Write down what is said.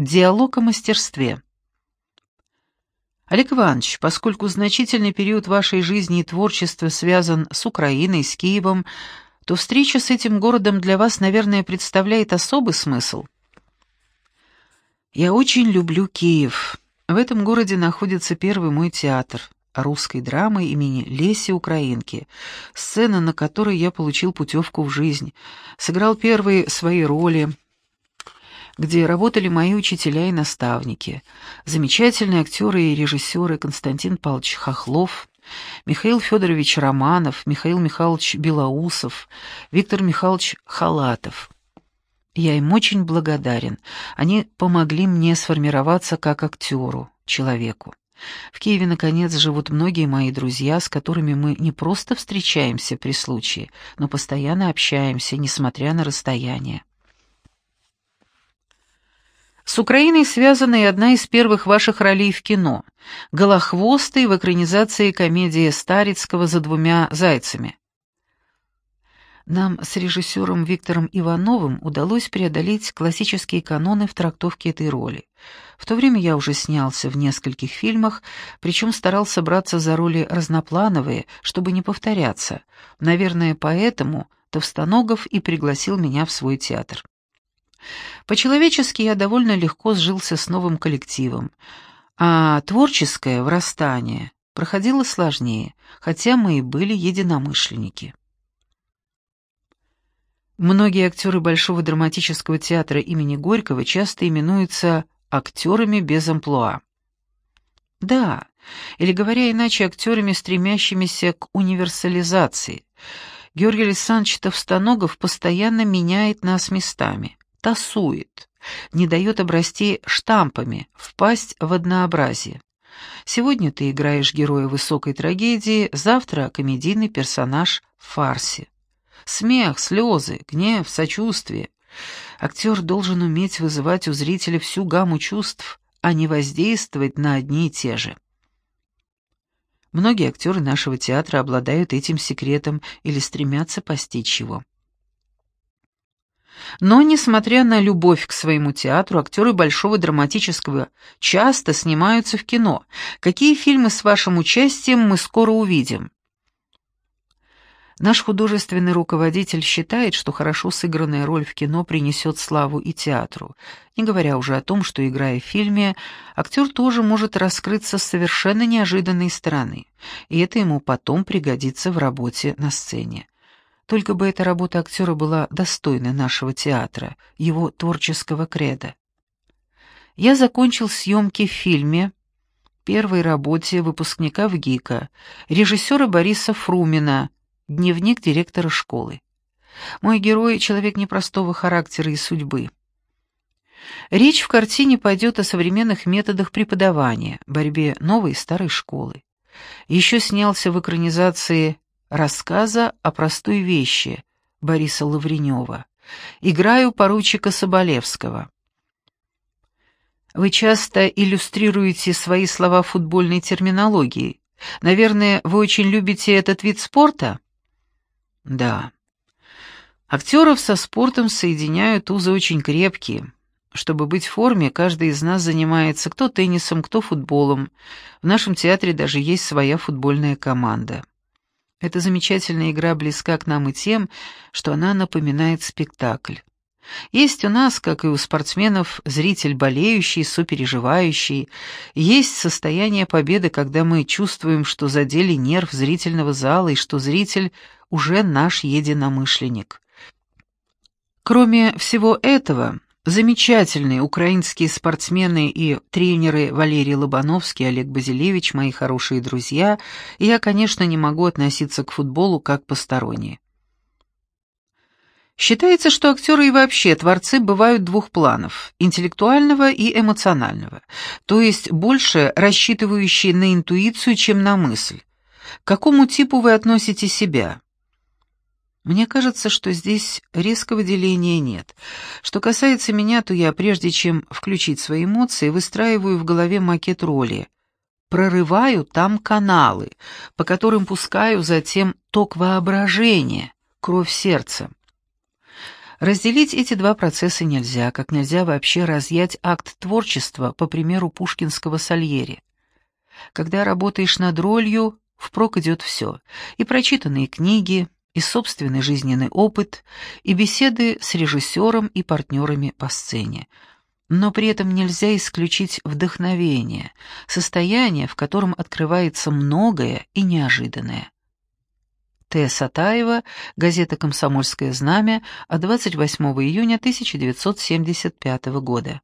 Диалог о мастерстве. Олег Иванович, поскольку значительный период вашей жизни и творчества связан с Украиной, с Киевом, то встреча с этим городом для вас, наверное, представляет особый смысл. Я очень люблю Киев. В этом городе находится первый мой театр русской драмы имени Леси Украинки, сцена, на которой я получил путевку в жизнь, сыграл первые свои роли, где работали мои учителя и наставники, замечательные актеры и режиссеры Константин Павлович Хохлов, Михаил Федорович Романов, Михаил Михайлович Белоусов, Виктор Михайлович Халатов. Я им очень благодарен. Они помогли мне сформироваться как актеру, человеку. В Киеве, наконец, живут многие мои друзья, с которыми мы не просто встречаемся при случае, но постоянно общаемся, несмотря на расстояние. С Украиной связана и одна из первых ваших ролей в кино — Голохвостый в экранизации комедии Старицкого «За двумя зайцами». Нам с режиссером Виктором Ивановым удалось преодолеть классические каноны в трактовке этой роли. В то время я уже снялся в нескольких фильмах, причем старался браться за роли разноплановые, чтобы не повторяться. Наверное, поэтому Товстоногов и пригласил меня в свой театр. По-человечески я довольно легко сжился с новым коллективом, а творческое врастание проходило сложнее, хотя мы и были единомышленники. Многие актеры Большого драматического театра имени Горького часто именуются актерами без амплуа. Да, или говоря иначе, актерами, стремящимися к универсализации. Георгий Александрович Товстоногов постоянно меняет нас местами тасует, не дает обрасти штампами, впасть в однообразие. Сегодня ты играешь героя высокой трагедии, завтра комедийный персонаж в фарсе. Смех, слезы, гнев, сочувствие. Актер должен уметь вызывать у зрителя всю гамму чувств, а не воздействовать на одни и те же. Многие актеры нашего театра обладают этим секретом или стремятся постичь его. Но, несмотря на любовь к своему театру, актеры Большого драматического часто снимаются в кино. Какие фильмы с вашим участием мы скоро увидим? Наш художественный руководитель считает, что хорошо сыгранная роль в кино принесет славу и театру, не говоря уже о том, что, играя в фильме, актер тоже может раскрыться с совершенно неожиданной стороны, и это ему потом пригодится в работе на сцене. Только бы эта работа актера была достойна нашего театра, его творческого креда. Я закончил съемки в фильме, первой работе выпускника в ГИКа, режиссера Бориса Фрумина, дневник директора школы. Мой герой — человек непростого характера и судьбы. Речь в картине пойдет о современных методах преподавания, борьбе новой и старой школы. Еще снялся в экранизации рассказа о простой вещи Бориса Лавренева. Играю поручика Соболевского. Вы часто иллюстрируете свои слова футбольной терминологией. Наверное, вы очень любите этот вид спорта? Да. Актеров со спортом соединяют узы очень крепкие. Чтобы быть в форме, каждый из нас занимается кто теннисом, кто футболом. В нашем театре даже есть своя футбольная команда. Эта замечательная игра близка к нам и тем, что она напоминает спектакль. Есть у нас, как и у спортсменов, зритель болеющий, сопереживающий. Есть состояние победы, когда мы чувствуем, что задели нерв зрительного зала и что зритель уже наш единомышленник. Кроме всего этого, Замечательные украинские спортсмены и тренеры Валерий Лобановский Олег Базилевич, мои хорошие друзья, и я, конечно, не могу относиться к футболу как посторонние. Считается, что актеры и вообще творцы бывают двух планов – интеллектуального и эмоционального, то есть больше рассчитывающие на интуицию, чем на мысль. К какому типу вы относите себя? Мне кажется, что здесь резкого деления нет. Что касается меня, то я, прежде чем включить свои эмоции, выстраиваю в голове макет роли. Прорываю там каналы, по которым пускаю затем ток воображения, кровь сердца. Разделить эти два процесса нельзя, как нельзя вообще разъять акт творчества, по примеру пушкинского Сальери. Когда работаешь над ролью, впрок идет все, и прочитанные книги, и собственный жизненный опыт, и беседы с режиссером и партнерами по сцене. Но при этом нельзя исключить вдохновение, состояние, в котором открывается многое и неожиданное. Т. Сатаева, газета «Комсомольское знамя» от 28 июня 1975 года.